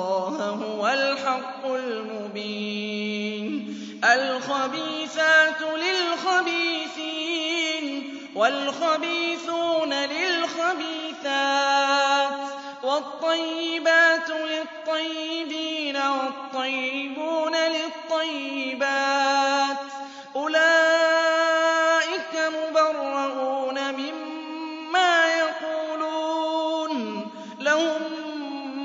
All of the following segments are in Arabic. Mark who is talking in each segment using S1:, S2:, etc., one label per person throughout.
S1: اللَّهَ هُوَ الْحَقُّ الْمُبِينُ. الْخَبِيثَاتُ لِلْخَبِيثِينَ وَالْخَبِيثُونَ لِلْخَبِيثَاتِ وَالطَّيِّبَاتُ لِلطَّيِّبِينَ وَالطَّيِّبُونَ لِلطَّيِّبَاتِ. أُولَئِكَ مُبَرَّءُونَ مِمَّا يَقُولُونَ. لَهُم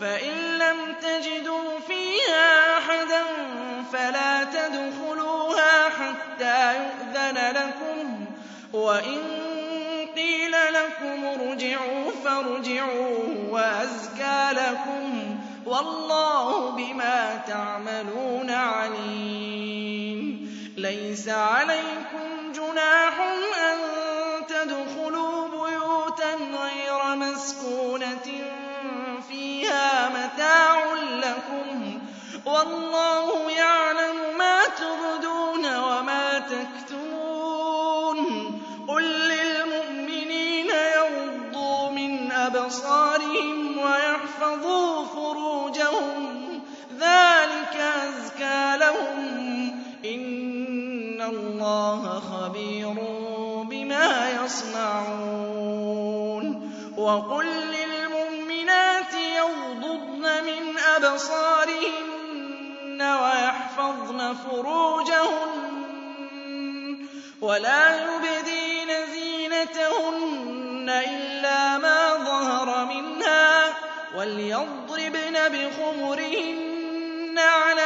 S1: فإن لم تجدوا فيها أحدا فلا تدخلوها حتى يؤذن لكم وإن قيل لكم ارجعوا فارجعوا وأزكى لكم والله بما تعملون عليم ليس عليكم جناح أن تدخلوا بيوتا غير مسكون وَاللَّهُ يَعْلَمُ مَا تُبْدُونَ وَمَا تَكْتُمُونَ. قُل لِّلْمُؤْمِنِينَ يَغُضُّوا مِنْ أَبْصَارِهِمْ وَيَحْفَظُوا فُرُوجَهُمْ. ذَلِكَ أَزْكَىٰ لَهُمْ. إِنَّ اللَّهَ خَبِيرٌ بِمَا يَصْنَعُونَ. وَقُل لِّلْمُؤْمِنَاتِ يَغْضُضْنَ مِنْ أَبْصَارِهِمْ ويحفظن فروجهن ولا يبدين زينتهن إلا ما ظهر منها وليضربن بخمرهن على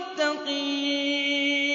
S1: للمتقين